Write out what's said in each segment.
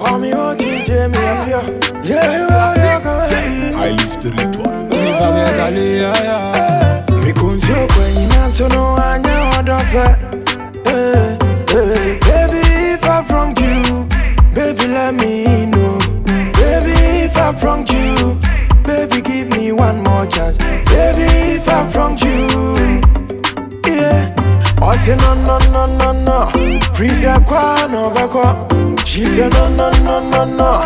Call me OTJ, me up here. Yeah, you are your comedy. Highly spiritual. Mikunzi okwenye nanso no anya odofe. Eh, eh, Baby, if I'm from you, baby let me know. Baby, if I'm from you, baby give me one more chance. Baby, if I'm from you, yeah. I say no no no no no, freeze ya kwa no beko. She say no no no no no,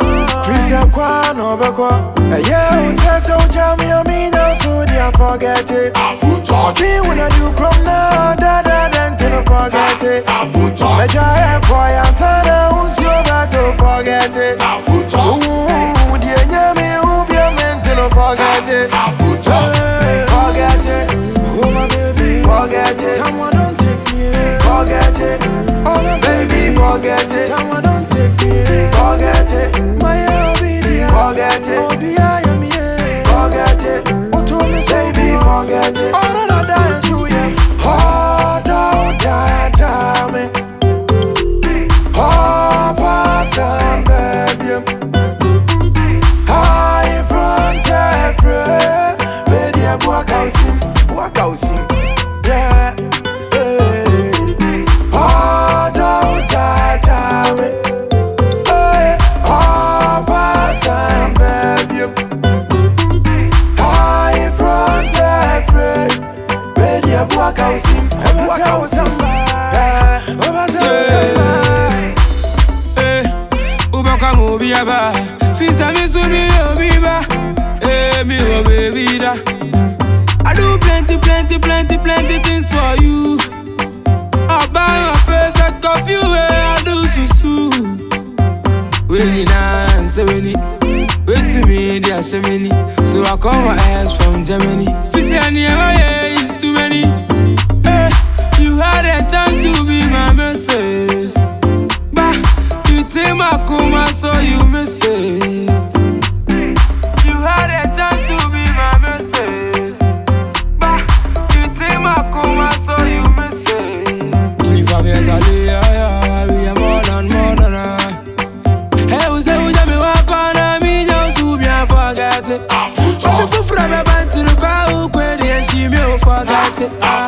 freeze ya kwa no beko. Eh, yeah, who says so jam me me now so they forget it. I dream when I do from now, da da till I forget it. Measure it for your son, who's your to forget it. Ooh, the enemy who be a man I forget it. Hey, Forget it, oh my baby, forget it. Someone don't take me, forget it. Oh my baby, forget it. Biaba fisa mi so mi obi ba. Eh mi o baby da. I do plenty plenty plenty plenty things for you. I buy my face I cuff you eh I do susu. Na say Willie Wait to me they are so many So I call my ass from Germany. Fisa any ever yeah it's too many. Eh, you had a chance to be my message Bah, you take my coma, so you miss it. You had a chance to be my message. Bah, you take my coma, so you miss it. If I be a yeah, yeah, we are more than more than a. Hey, we say just be walk on a me, just to be a forget it. But before from a band to the crowd, where they she me oh, forget it.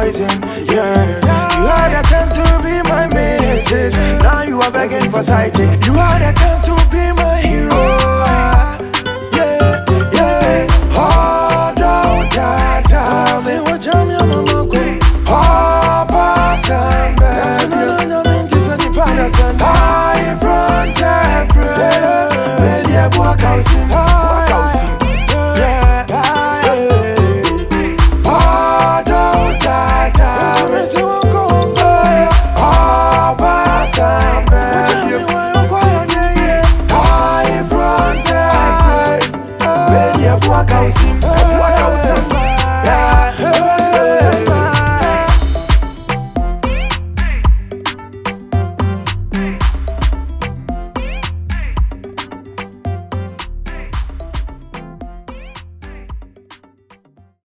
Poison. Yeah, you had a chance to be my missus. Now you are begging for chick. You had a chance